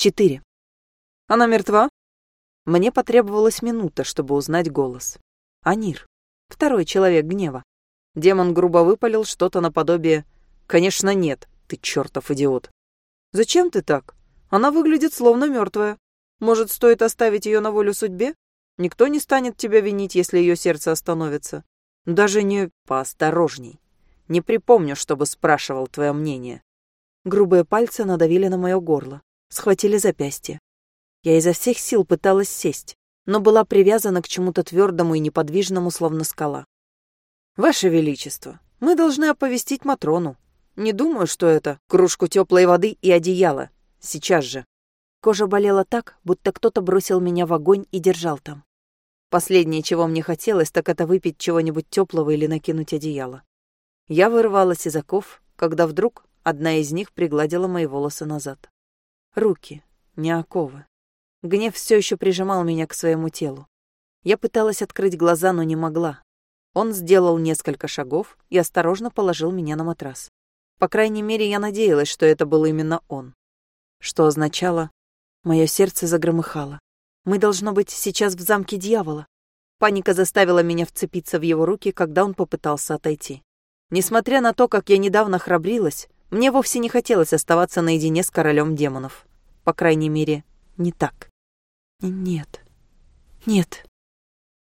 Четыре. Она мертва? Мне потребовалась минута, чтобы узнать голос. Анир. Второй человек гнева. Демон грубо выпалил что-то наподобие «Конечно нет, ты чертов идиот». «Зачем ты так? Она выглядит словно мертвая. Может, стоит оставить ее на волю судьбе? Никто не станет тебя винить, если ее сердце остановится. Даже не поосторожней. Не припомню, чтобы спрашивал твое мнение». Грубые пальцы надавили на мое горло, схватили запястье. Я изо всех сил пыталась сесть, но была привязана к чему-то твердому и неподвижному, словно скала. «Ваше Величество, мы должны оповестить Матрону. Не думаю, что это кружку теплой воды и одеяло. Сейчас же». Кожа болела так, будто кто-то бросил меня в огонь и держал там. Последнее, чего мне хотелось, так это выпить чего-нибудь теплого или накинуть одеяло. Я вырвалась из оков, когда вдруг одна из них пригладила мои волосы назад. Руки, не оковы. Гнев все еще прижимал меня к своему телу. Я пыталась открыть глаза, но не могла. Он сделал несколько шагов и осторожно положил меня на матрас. По крайней мере, я надеялась, что это был именно он. Что означало, мое сердце загромыхало. Мы, должно быть, сейчас в замке дьявола. Паника заставила меня вцепиться в его руки, когда он попытался отойти. Несмотря на то, как я недавно храбрилась, мне вовсе не хотелось оставаться наедине с королем демонов. По крайней мере, не так. Нет. Нет.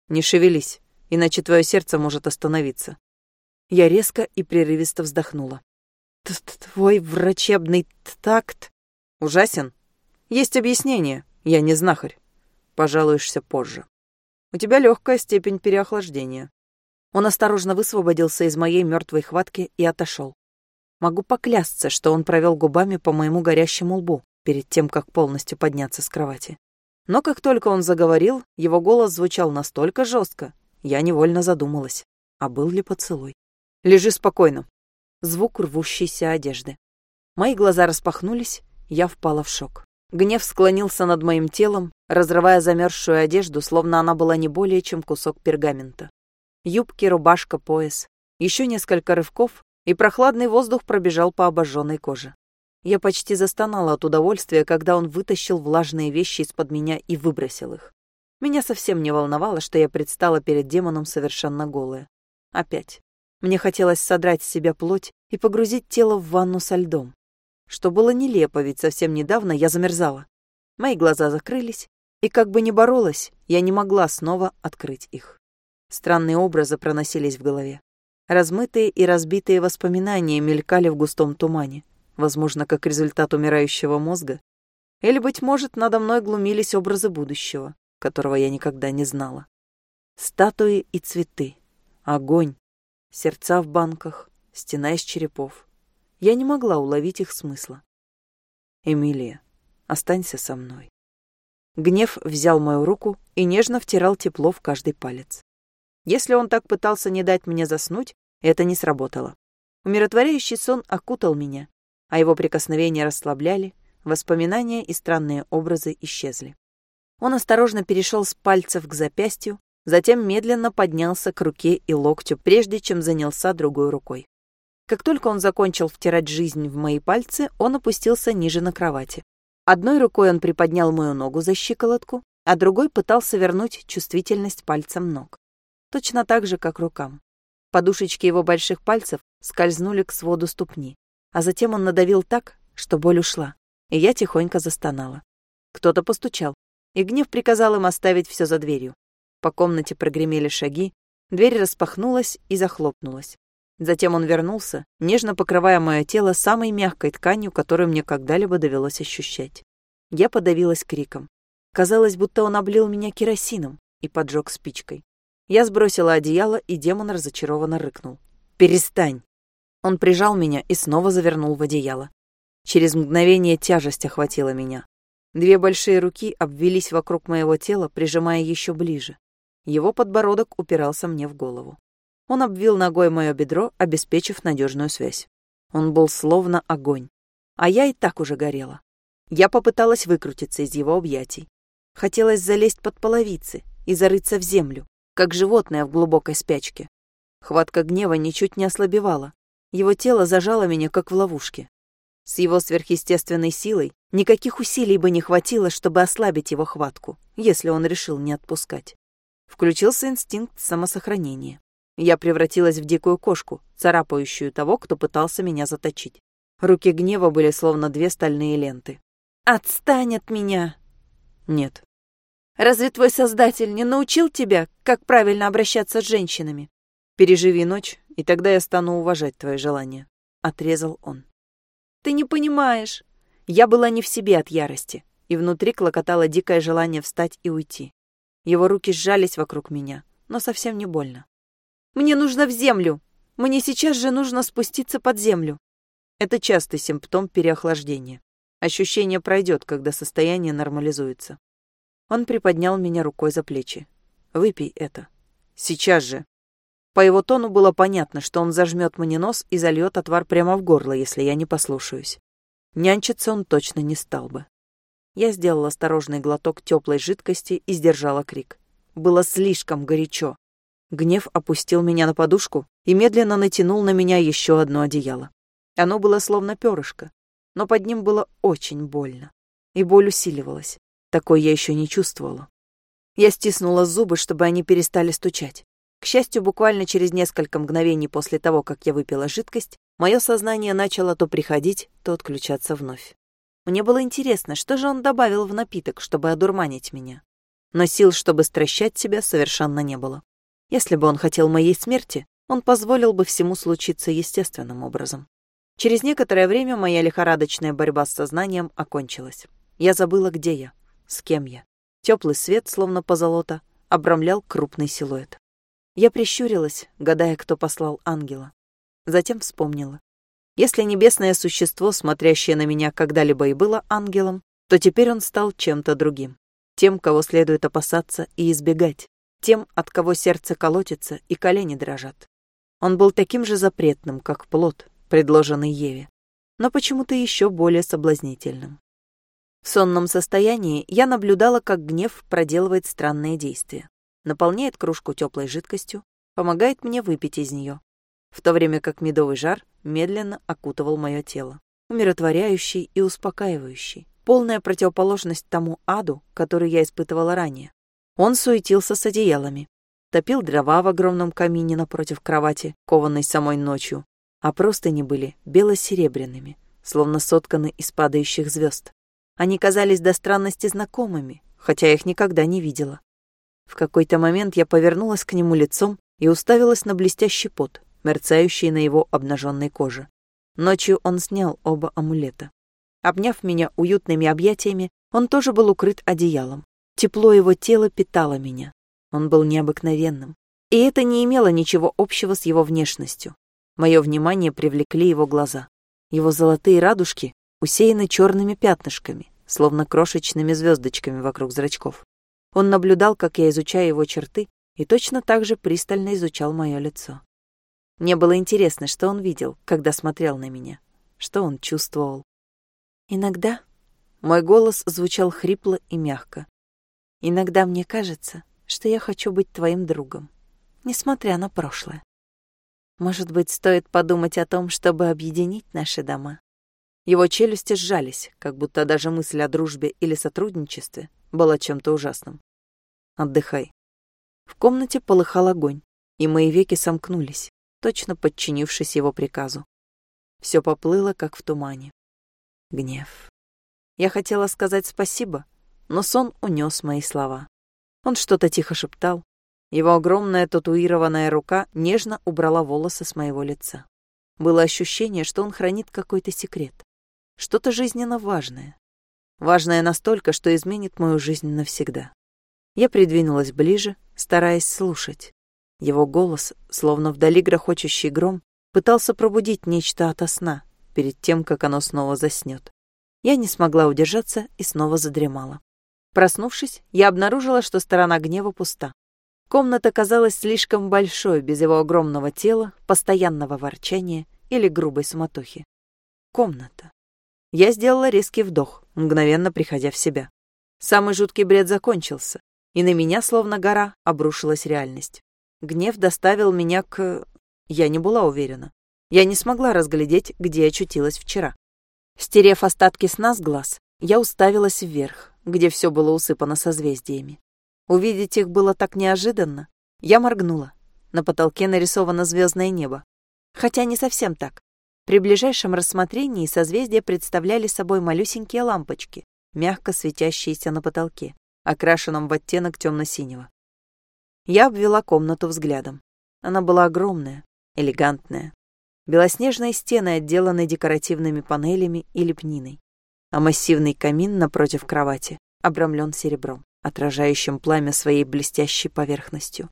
Не шевелись иначе твое сердце может остановиться. Я резко и прерывисто вздохнула. Т Твой врачебный такт ужасен. Есть объяснение. Я не знахарь. Пожалуешься позже. У тебя легкая степень переохлаждения. Он осторожно высвободился из моей мертвой хватки и отошел. Могу поклясться, что он провел губами по моему горящему лбу перед тем, как полностью подняться с кровати. Но как только он заговорил, его голос звучал настолько жестко, я невольно задумалась, а был ли поцелуй. «Лежи спокойно». Звук рвущейся одежды. Мои глаза распахнулись, я впала в шок. Гнев склонился над моим телом, разрывая замерзшую одежду, словно она была не более чем кусок пергамента. Юбки, рубашка, пояс. Еще несколько рывков, и прохладный воздух пробежал по обожженной коже. Я почти застонала от удовольствия, когда он вытащил влажные вещи из-под меня и выбросил их. Меня совсем не волновало, что я предстала перед демоном совершенно голая. Опять. Мне хотелось содрать с себя плоть и погрузить тело в ванну со льдом. Что было нелепо, ведь совсем недавно я замерзала. Мои глаза закрылись, и как бы ни боролась, я не могла снова открыть их. Странные образы проносились в голове. Размытые и разбитые воспоминания мелькали в густом тумане, возможно, как результат умирающего мозга. Или, быть может, надо мной глумились образы будущего которого я никогда не знала. Статуи и цветы, огонь, сердца в банках, стена из черепов. Я не могла уловить их смысла. «Эмилия, останься со мной». Гнев взял мою руку и нежно втирал тепло в каждый палец. Если он так пытался не дать мне заснуть, это не сработало. Умиротворяющий сон окутал меня, а его прикосновения расслабляли, воспоминания и странные образы исчезли. Он осторожно перешел с пальцев к запястью, затем медленно поднялся к руке и локтю, прежде чем занялся другой рукой. Как только он закончил втирать жизнь в мои пальцы, он опустился ниже на кровати. Одной рукой он приподнял мою ногу за щиколотку, а другой пытался вернуть чувствительность пальцам ног. Точно так же, как рукам. Подушечки его больших пальцев скользнули к своду ступни, а затем он надавил так, что боль ушла, и я тихонько застонала. Кто-то постучал и гнев приказал им оставить все за дверью. По комнате прогремели шаги, дверь распахнулась и захлопнулась. Затем он вернулся, нежно покрывая мое тело самой мягкой тканью, которую мне когда-либо довелось ощущать. Я подавилась криком. Казалось, будто он облил меня керосином и поджег спичкой. Я сбросила одеяло, и демон разочарованно рыкнул. «Перестань!» Он прижал меня и снова завернул в одеяло. Через мгновение тяжесть охватила меня. Две большие руки обвелись вокруг моего тела, прижимая еще ближе. Его подбородок упирался мне в голову. Он обвил ногой мое бедро, обеспечив надежную связь. Он был словно огонь. А я и так уже горела. Я попыталась выкрутиться из его объятий. Хотелось залезть под половицы и зарыться в землю, как животное в глубокой спячке. Хватка гнева ничуть не ослабевала. Его тело зажало меня, как в ловушке. С его сверхъестественной силой никаких усилий бы не хватило, чтобы ослабить его хватку, если он решил не отпускать. Включился инстинкт самосохранения. Я превратилась в дикую кошку, царапающую того, кто пытался меня заточить. Руки гнева были словно две стальные ленты. «Отстань от меня!» «Нет». «Разве твой создатель не научил тебя, как правильно обращаться с женщинами?» «Переживи ночь, и тогда я стану уважать твои желания», — отрезал он. Ты не понимаешь. Я была не в себе от ярости, и внутри клокотало дикое желание встать и уйти. Его руки сжались вокруг меня, но совсем не больно. «Мне нужно в землю! Мне сейчас же нужно спуститься под землю!» Это частый симптом переохлаждения. Ощущение пройдет, когда состояние нормализуется. Он приподнял меня рукой за плечи. «Выпей это. Сейчас же!» По его тону было понятно, что он зажмет мне нос и зальет отвар прямо в горло, если я не послушаюсь. Нянчиться он точно не стал бы. Я сделала осторожный глоток теплой жидкости и сдержала крик. Было слишком горячо. Гнев опустил меня на подушку и медленно натянул на меня еще одно одеяло. Оно было словно перышко, но под ним было очень больно. И боль усиливалась. Такой я еще не чувствовала. Я стиснула зубы, чтобы они перестали стучать. К счастью, буквально через несколько мгновений после того, как я выпила жидкость, мое сознание начало то приходить, то отключаться вновь. Мне было интересно, что же он добавил в напиток, чтобы одурманить меня. Но сил, чтобы стращать себя, совершенно не было. Если бы он хотел моей смерти, он позволил бы всему случиться естественным образом. Через некоторое время моя лихорадочная борьба с сознанием окончилась. Я забыла, где я, с кем я. Теплый свет, словно позолота, обрамлял крупный силуэт. Я прищурилась, гадая, кто послал ангела. Затем вспомнила. Если небесное существо, смотрящее на меня, когда-либо и было ангелом, то теперь он стал чем-то другим. Тем, кого следует опасаться и избегать. Тем, от кого сердце колотится и колени дрожат. Он был таким же запретным, как плод, предложенный Еве, но почему-то еще более соблазнительным. В сонном состоянии я наблюдала, как гнев проделывает странные действия наполняет кружку теплой жидкостью, помогает мне выпить из нее, в то время как медовый жар медленно окутывал мое тело, умиротворяющий и успокаивающий, полная противоположность тому аду, который я испытывала ранее. Он суетился с одеялами, топил дрова в огромном камине напротив кровати, кованной самой ночью, а простыни были бело-серебряными, словно сотканы из падающих звезд. Они казались до странности знакомыми, хотя их никогда не видела. В какой-то момент я повернулась к нему лицом и уставилась на блестящий пот, мерцающий на его обнаженной коже. Ночью он снял оба амулета. Обняв меня уютными объятиями, он тоже был укрыт одеялом. Тепло его тела питало меня. Он был необыкновенным. И это не имело ничего общего с его внешностью. Мое внимание привлекли его глаза. Его золотые радужки усеяны черными пятнышками, словно крошечными звездочками вокруг зрачков. Он наблюдал, как я изучаю его черты, и точно так же пристально изучал мое лицо. Мне было интересно, что он видел, когда смотрел на меня, что он чувствовал. Иногда мой голос звучал хрипло и мягко. Иногда мне кажется, что я хочу быть твоим другом, несмотря на прошлое. Может быть, стоит подумать о том, чтобы объединить наши дома. Его челюсти сжались, как будто даже мысль о дружбе или сотрудничестве была чем-то ужасным. Отдыхай. В комнате полыхал огонь, и мои веки сомкнулись, точно подчинившись его приказу. Все поплыло, как в тумане. Гнев. Я хотела сказать спасибо, но сон унес мои слова. Он что-то тихо шептал. Его огромная татуированная рука нежно убрала волосы с моего лица. Было ощущение, что он хранит какой-то секрет. Что-то жизненно важное. Важное настолько, что изменит мою жизнь навсегда. Я придвинулась ближе, стараясь слушать. Его голос, словно вдали грохочущий гром, пытался пробудить нечто ото сна, перед тем, как оно снова заснет. Я не смогла удержаться и снова задремала. Проснувшись, я обнаружила, что сторона гнева пуста. Комната казалась слишком большой без его огромного тела, постоянного ворчания или грубой суматохи. Комната. Я сделала резкий вдох, мгновенно приходя в себя. Самый жуткий бред закончился, и на меня, словно гора, обрушилась реальность. Гнев доставил меня к... Я не была уверена. Я не смогла разглядеть, где очутилась вчера. Стерев остатки сна с глаз, я уставилась вверх, где все было усыпано созвездиями. Увидеть их было так неожиданно. Я моргнула. На потолке нарисовано звездное небо. Хотя не совсем так. При ближайшем рассмотрении созвездия представляли собой малюсенькие лампочки, мягко светящиеся на потолке, окрашенном в оттенок темно-синего. Я обвела комнату взглядом. Она была огромная, элегантная. Белоснежные стены отделаны декоративными панелями и лепниной, а массивный камин напротив кровати обрамлен серебром, отражающим пламя своей блестящей поверхностью.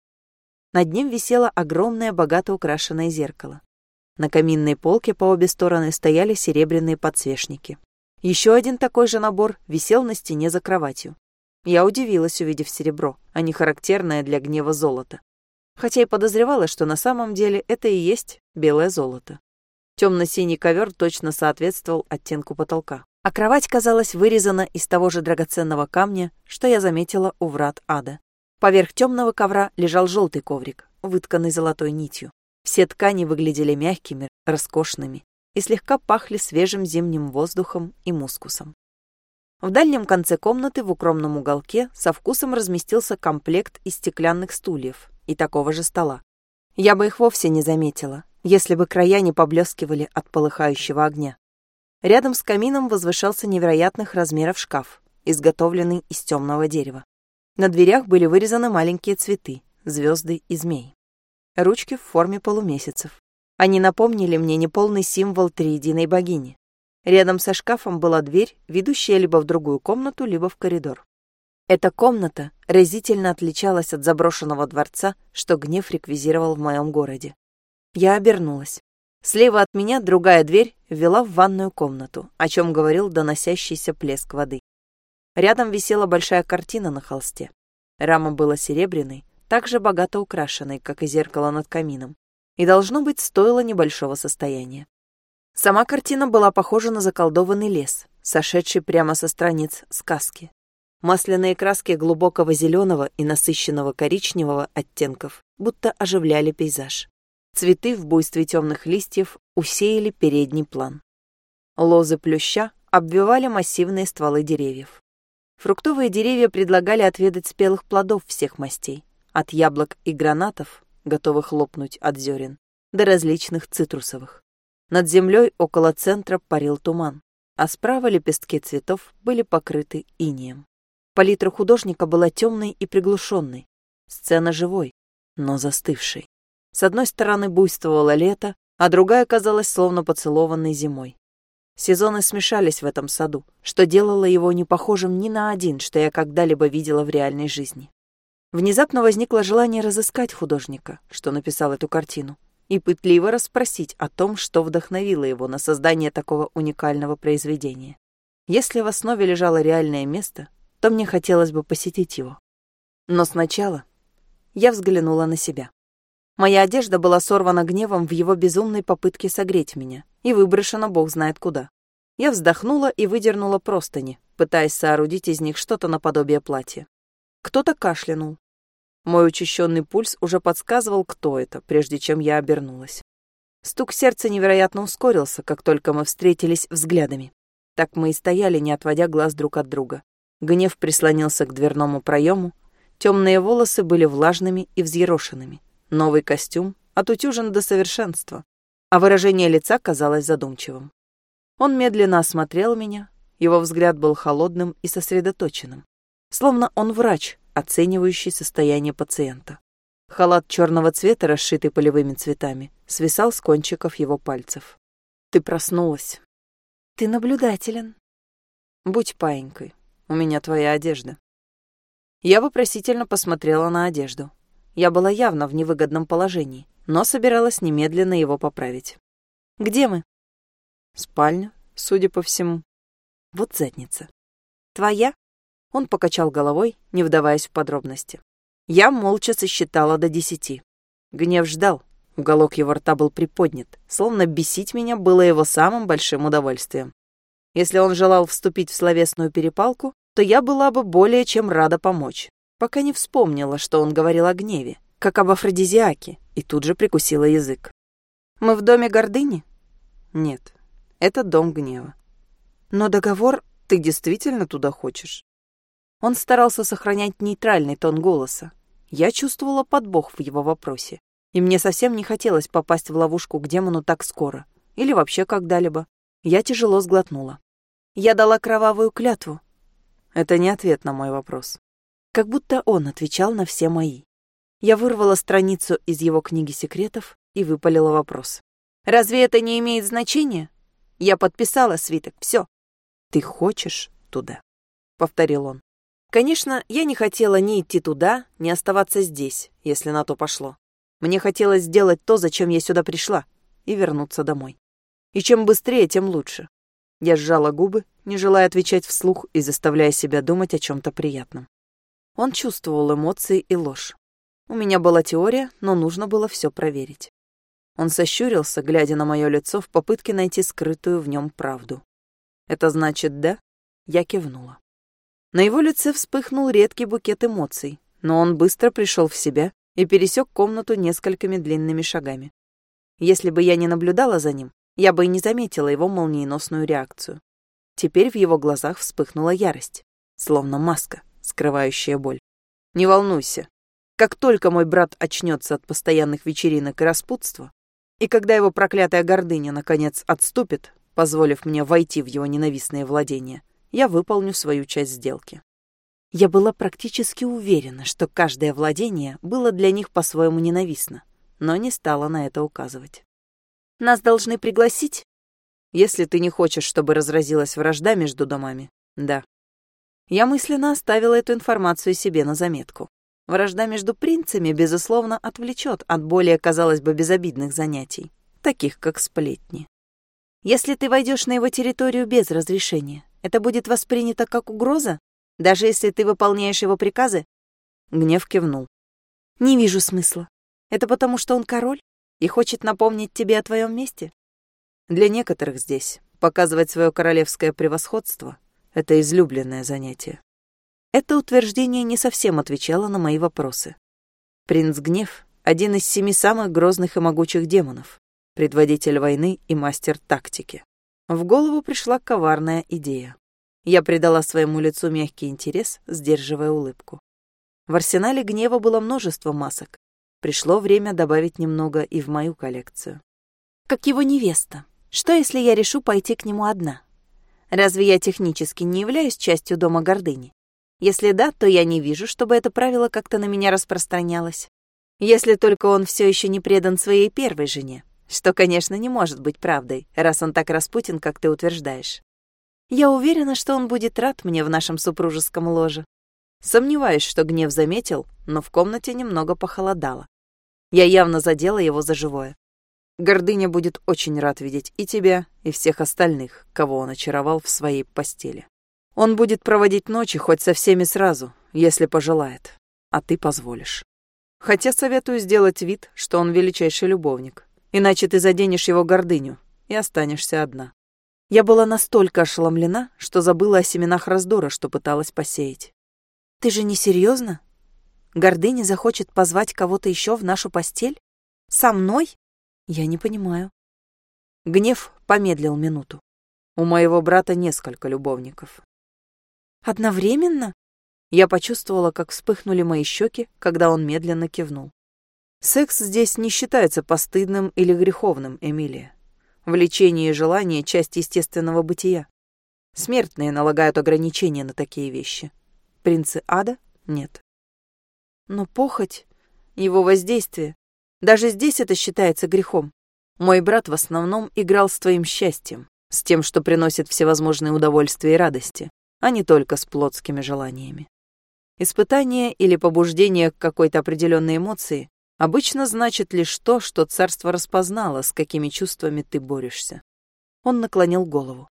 Над ним висело огромное богато украшенное зеркало. На каминной полке по обе стороны стояли серебряные подсвечники. Еще один такой же набор висел на стене за кроватью. Я удивилась, увидев серебро, а не характерное для гнева золото. Хотя и подозревала, что на самом деле это и есть белое золото. Темно-синий ковер точно соответствовал оттенку потолка, а кровать казалась вырезана из того же драгоценного камня, что я заметила у врат ада. Поверх темного ковра лежал желтый коврик, вытканный золотой нитью. Все ткани выглядели мягкими, роскошными и слегка пахли свежим зимним воздухом и мускусом. В дальнем конце комнаты в укромном уголке со вкусом разместился комплект из стеклянных стульев и такого же стола. Я бы их вовсе не заметила, если бы края не поблескивали от полыхающего огня. Рядом с камином возвышался невероятных размеров шкаф, изготовленный из темного дерева. На дверях были вырезаны маленькие цветы, звезды и змей. Ручки в форме полумесяцев. Они напомнили мне неполный символ триединой богини. Рядом со шкафом была дверь, ведущая либо в другую комнату, либо в коридор. Эта комната разительно отличалась от заброшенного дворца, что гнев реквизировал в моем городе. Я обернулась. Слева от меня другая дверь вела в ванную комнату, о чем говорил доносящийся плеск воды. Рядом висела большая картина на холсте. Рама была серебряной, так же богато украшенной, как и зеркало над камином и, должно быть, стоило небольшого состояния. Сама картина была похожа на заколдованный лес, сошедший прямо со страниц сказки. Масляные краски глубокого зеленого и насыщенного коричневого оттенков будто оживляли пейзаж. Цветы в буйстве темных листьев усеяли передний план. Лозы плюща обвивали массивные стволы деревьев. Фруктовые деревья предлагали отведать спелых плодов всех мастей, от яблок и гранатов готовых лопнуть от зерен, до различных цитрусовых. Над землей около центра парил туман, а справа лепестки цветов были покрыты инеем. Палитра художника была темной и приглушенной, сцена живой, но застывшей. С одной стороны буйствовало лето, а другая казалась словно поцелованной зимой. Сезоны смешались в этом саду, что делало его не похожим ни на один, что я когда-либо видела в реальной жизни. Внезапно возникло желание разыскать художника, что написал эту картину, и пытливо расспросить о том, что вдохновило его на создание такого уникального произведения. Если в основе лежало реальное место, то мне хотелось бы посетить его. Но сначала я взглянула на себя. Моя одежда была сорвана гневом в его безумной попытке согреть меня и выброшена бог знает куда. Я вздохнула и выдернула простыни, пытаясь соорудить из них что-то наподобие платья. Кто-то кашлянул, мой учащенный пульс уже подсказывал, кто это, прежде чем я обернулась. Стук сердца невероятно ускорился, как только мы встретились взглядами. Так мы и стояли, не отводя глаз друг от друга. Гнев прислонился к дверному проему, темные волосы были влажными и взъерошенными, новый костюм отутюжен до совершенства, а выражение лица казалось задумчивым. Он медленно осмотрел меня, его взгляд был холодным и сосредоточенным, словно он врач, оценивающий состояние пациента. Халат черного цвета, расшитый полевыми цветами, свисал с кончиков его пальцев. «Ты проснулась». «Ты наблюдателен». «Будь паинькой, у меня твоя одежда». Я вопросительно посмотрела на одежду. Я была явно в невыгодном положении, но собиралась немедленно его поправить. «Где мы?» «Спальня, судя по всему». «Вот задница». «Твоя?» Он покачал головой, не вдаваясь в подробности. Я молча сосчитала до десяти. Гнев ждал. Уголок его рта был приподнят, словно бесить меня было его самым большим удовольствием. Если он желал вступить в словесную перепалку, то я была бы более чем рада помочь, пока не вспомнила, что он говорил о гневе, как об афродизиаке, и тут же прикусила язык. «Мы в доме гордыни?» «Нет, это дом гнева». Но договор ты действительно туда хочешь? Он старался сохранять нейтральный тон голоса. Я чувствовала подбох в его вопросе. И мне совсем не хотелось попасть в ловушку к демону так скоро. Или вообще когда-либо. Я тяжело сглотнула. Я дала кровавую клятву. Это не ответ на мой вопрос. Как будто он отвечал на все мои. Я вырвала страницу из его книги секретов и выпалила вопрос. «Разве это не имеет значения? Я подписала свиток, все. «Ты хочешь туда?» — повторил он. Конечно, я не хотела ни идти туда, ни оставаться здесь, если на то пошло. Мне хотелось сделать то, зачем я сюда пришла, и вернуться домой. И чем быстрее, тем лучше. Я сжала губы, не желая отвечать вслух и заставляя себя думать о чем-то приятном. Он чувствовал эмоции и ложь. У меня была теория, но нужно было все проверить. Он сощурился, глядя на мое лицо в попытке найти скрытую в нем правду. Это значит «да»?» Я кивнула. На его лице вспыхнул редкий букет эмоций, но он быстро пришел в себя и пересек комнату несколькими длинными шагами. Если бы я не наблюдала за ним, я бы и не заметила его молниеносную реакцию. Теперь в его глазах вспыхнула ярость, словно маска, скрывающая боль. «Не волнуйся. Как только мой брат очнется от постоянных вечеринок и распутства, и когда его проклятая гордыня наконец отступит, позволив мне войти в его ненавистные владения, я выполню свою часть сделки. Я была практически уверена, что каждое владение было для них по-своему ненавистно, но не стала на это указывать. «Нас должны пригласить?» «Если ты не хочешь, чтобы разразилась вражда между домами, да». Я мысленно оставила эту информацию себе на заметку. Вражда между принцами, безусловно, отвлечет от более, казалось бы, безобидных занятий, таких как сплетни. Если ты войдешь на его территорию без разрешения, это будет воспринято как угроза, даже если ты выполняешь его приказы? Гнев кивнул. Не вижу смысла. Это потому, что он король и хочет напомнить тебе о твоем месте? Для некоторых здесь показывать свое королевское превосходство — это излюбленное занятие. Это утверждение не совсем отвечало на мои вопросы. Принц Гнев — один из семи самых грозных и могучих демонов предводитель войны и мастер тактики. В голову пришла коварная идея. Я придала своему лицу мягкий интерес, сдерживая улыбку. В арсенале гнева было множество масок. Пришло время добавить немного и в мою коллекцию. Как его невеста. Что, если я решу пойти к нему одна? Разве я технически не являюсь частью Дома Гордыни? Если да, то я не вижу, чтобы это правило как-то на меня распространялось. Если только он все еще не предан своей первой жене. Что, конечно, не может быть правдой, раз он так распутен, как ты утверждаешь. Я уверена, что он будет рад мне в нашем супружеском ложе. Сомневаюсь, что гнев заметил, но в комнате немного похолодало. Я явно задела его за живое. Гордыня будет очень рад видеть и тебя, и всех остальных, кого он очаровал в своей постели. Он будет проводить ночи хоть со всеми сразу, если пожелает, а ты позволишь. Хотя советую сделать вид, что он величайший любовник, Иначе ты заденешь его гордыню и останешься одна. Я была настолько ошеломлена, что забыла о семенах раздора, что пыталась посеять. Ты же не серьезно? Гордыня захочет позвать кого-то еще в нашу постель? Со мной? Я не понимаю. Гнев помедлил минуту. У моего брата несколько любовников. Одновременно? Я почувствовала, как вспыхнули мои щеки, когда он медленно кивнул. Секс здесь не считается постыдным или греховным, Эмилия. Влечение и желание — часть естественного бытия. Смертные налагают ограничения на такие вещи. Принцы ада — нет. Но похоть, его воздействие, даже здесь это считается грехом. Мой брат в основном играл с твоим счастьем, с тем, что приносит всевозможные удовольствия и радости, а не только с плотскими желаниями. Испытание или побуждение к какой-то определенной эмоции обычно значит лишь то, что царство распознало, с какими чувствами ты борешься. Он наклонил голову.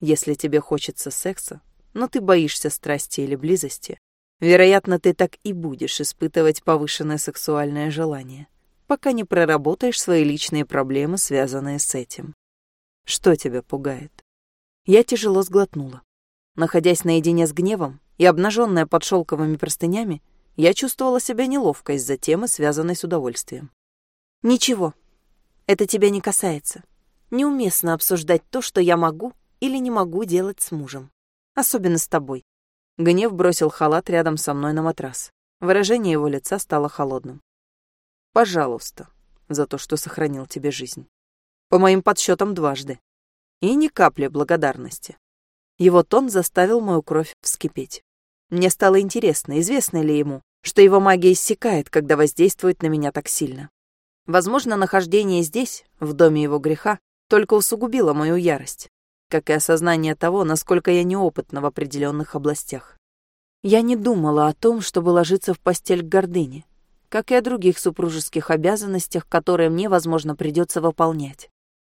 Если тебе хочется секса, но ты боишься страсти или близости, вероятно, ты так и будешь испытывать повышенное сексуальное желание, пока не проработаешь свои личные проблемы, связанные с этим. Что тебя пугает? Я тяжело сглотнула. Находясь наедине с гневом и обнаженная под шелковыми простынями, я чувствовала себя неловко из-за темы, связанной с удовольствием. «Ничего, это тебя не касается. Неуместно обсуждать то, что я могу или не могу делать с мужем. Особенно с тобой. Гнев бросил халат рядом со мной на матрас. Выражение его лица стало холодным. Пожалуйста, за то, что сохранил тебе жизнь. По моим подсчетам дважды. И ни капли благодарности. Его тон заставил мою кровь вскипеть. Мне стало интересно, известно ли ему, что его магия иссякает, когда воздействует на меня так сильно. Возможно, нахождение здесь, в доме его греха, только усугубило мою ярость, как и осознание того, насколько я неопытна в определенных областях. Я не думала о том, чтобы ложиться в постель к гордыне, как и о других супружеских обязанностях, которые мне, возможно, придется выполнять.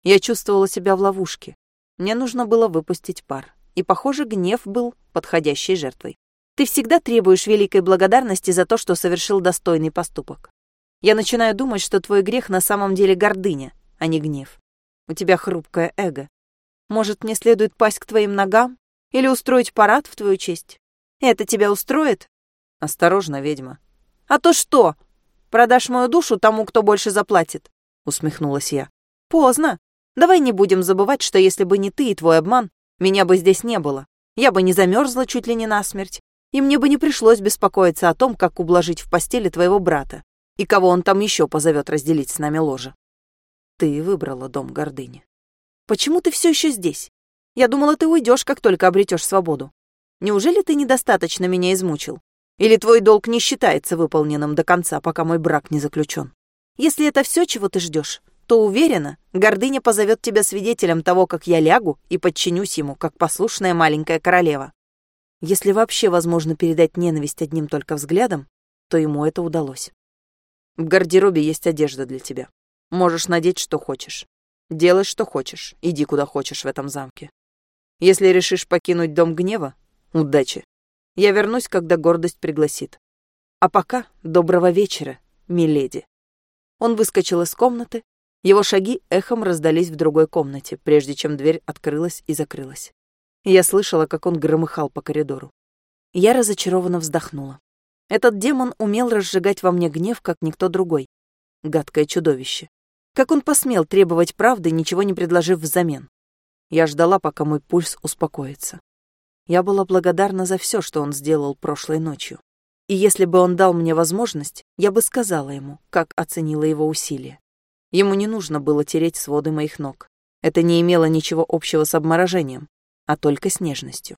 Я чувствовала себя в ловушке. Мне нужно было выпустить пар. И, похоже, гнев был подходящей жертвой. Ты всегда требуешь великой благодарности за то, что совершил достойный поступок. Я начинаю думать, что твой грех на самом деле гордыня, а не гнев. У тебя хрупкое эго. Может, мне следует пасть к твоим ногам или устроить парад в твою честь? Это тебя устроит? Осторожно, ведьма. А то что? Продашь мою душу тому, кто больше заплатит? Усмехнулась я. Поздно. Давай не будем забывать, что если бы не ты и твой обман, меня бы здесь не было. Я бы не замерзла чуть ли не насмерть, и мне бы не пришлось беспокоиться о том, как ублажить в постели твоего брата и кого он там еще позовет разделить с нами ложе. Ты выбрала дом гордыни. Почему ты все еще здесь? Я думала, ты уйдешь, как только обретешь свободу. Неужели ты недостаточно меня измучил? Или твой долг не считается выполненным до конца, пока мой брак не заключен? Если это все, чего ты ждешь, то уверена, гордыня позовет тебя свидетелем того, как я лягу и подчинюсь ему, как послушная маленькая королева. Если вообще возможно передать ненависть одним только взглядом, то ему это удалось. В гардеробе есть одежда для тебя. Можешь надеть, что хочешь. Делай, что хочешь. Иди, куда хочешь в этом замке. Если решишь покинуть дом гнева, Удачи. Я вернусь, когда гордость пригласит. А пока доброго вечера, миледи. Он выскочил из комнаты. Его шаги эхом раздались в другой комнате, прежде чем дверь открылась и закрылась. Я слышала, как он громыхал по коридору. Я разочарованно вздохнула. Этот демон умел разжигать во мне гнев, как никто другой. Гадкое чудовище. Как он посмел требовать правды, ничего не предложив взамен? Я ждала, пока мой пульс успокоится. Я была благодарна за все, что он сделал прошлой ночью. И если бы он дал мне возможность, я бы сказала ему, как оценила его усилия. Ему не нужно было тереть своды моих ног. Это не имело ничего общего с обморожением, а только с нежностью.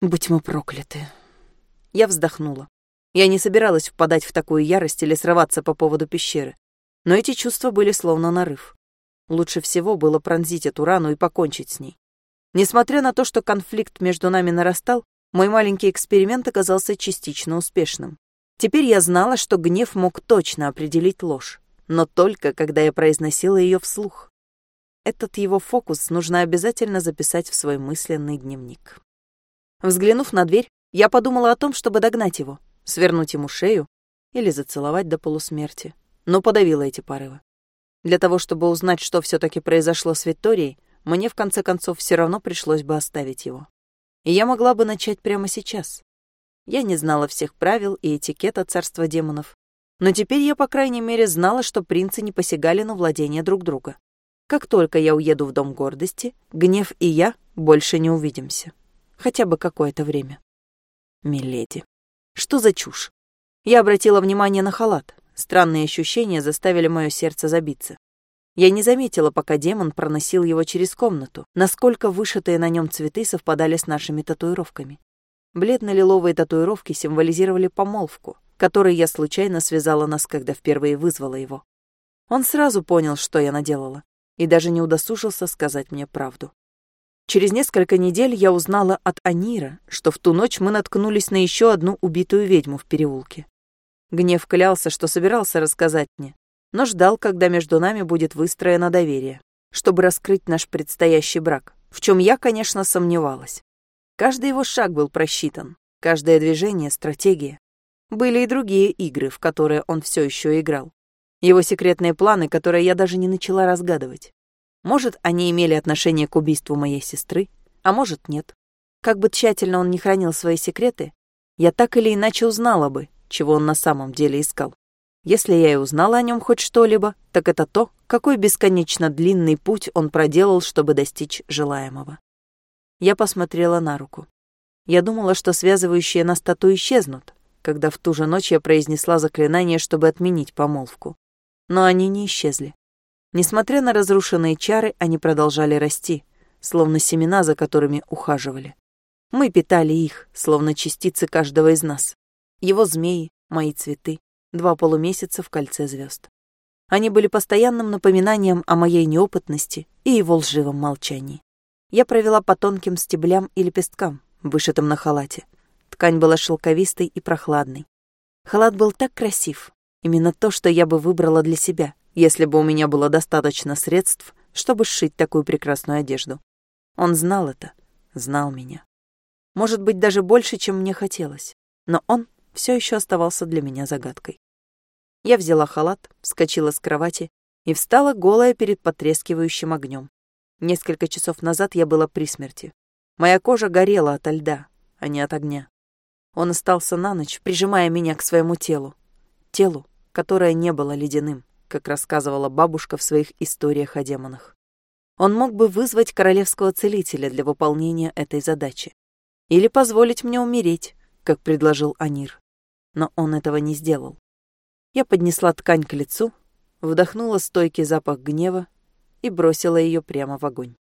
Будь мы прокляты. Я вздохнула. Я не собиралась впадать в такую ярость или срываться по поводу пещеры. Но эти чувства были словно нарыв. Лучше всего было пронзить эту рану и покончить с ней. Несмотря на то, что конфликт между нами нарастал, мой маленький эксперимент оказался частично успешным. Теперь я знала, что гнев мог точно определить ложь, но только когда я произносила ее вслух. Этот его фокус нужно обязательно записать в свой мысленный дневник. Взглянув на дверь, я подумала о том, чтобы догнать его, свернуть ему шею или зацеловать до полусмерти, но подавила эти порывы. Для того, чтобы узнать, что все таки произошло с Викторией, мне в конце концов все равно пришлось бы оставить его. И я могла бы начать прямо сейчас. Я не знала всех правил и этикета царства демонов, но теперь я, по крайней мере, знала, что принцы не посягали на владение друг друга. Как только я уеду в Дом гордости, Гнев и я больше не увидимся. Хотя бы какое-то время. Миледи. Что за чушь? Я обратила внимание на халат. Странные ощущения заставили мое сердце забиться. Я не заметила, пока демон проносил его через комнату, насколько вышитые на нем цветы совпадали с нашими татуировками. Бледно-лиловые татуировки символизировали помолвку, которой я случайно связала нас, когда впервые вызвала его. Он сразу понял, что я наделала, и даже не удосужился сказать мне правду. Через несколько недель я узнала от Анира, что в ту ночь мы наткнулись на еще одну убитую ведьму в переулке. Гнев клялся, что собирался рассказать мне, но ждал, когда между нами будет выстроено доверие, чтобы раскрыть наш предстоящий брак, в чем я, конечно, сомневалась. Каждый его шаг был просчитан, каждое движение — стратегия. Были и другие игры, в которые он все еще играл. Его секретные планы, которые я даже не начала разгадывать. Может, они имели отношение к убийству моей сестры, а может, нет. Как бы тщательно он не хранил свои секреты, я так или иначе узнала бы, чего он на самом деле искал. Если я и узнала о нем хоть что-либо, так это то, какой бесконечно длинный путь он проделал, чтобы достичь желаемого. Я посмотрела на руку. Я думала, что связывающие нас тату исчезнут, когда в ту же ночь я произнесла заклинание, чтобы отменить помолвку. Но они не исчезли. Несмотря на разрушенные чары, они продолжали расти, словно семена, за которыми ухаживали. Мы питали их, словно частицы каждого из нас. Его змеи, мои цветы, два полумесяца в кольце звезд. Они были постоянным напоминанием о моей неопытности и его лживом молчании. Я провела по тонким стеблям и лепесткам, вышитым на халате. Ткань была шелковистой и прохладной. Халат был так красив, именно то, что я бы выбрала для себя, если бы у меня было достаточно средств, чтобы сшить такую прекрасную одежду. Он знал это, знал меня. Может быть, даже больше, чем мне хотелось. Но он все еще оставался для меня загадкой. Я взяла халат, вскочила с кровати и встала голая перед потрескивающим огнем. Несколько часов назад я была при смерти. Моя кожа горела от льда, а не от огня. Он остался на ночь, прижимая меня к своему телу. Телу, которое не было ледяным, как рассказывала бабушка в своих историях о демонах. Он мог бы вызвать королевского целителя для выполнения этой задачи. Или позволить мне умереть, как предложил Анир. Но он этого не сделал. Я поднесла ткань к лицу, вдохнула стойкий запах гнева и бросила ее прямо в огонь.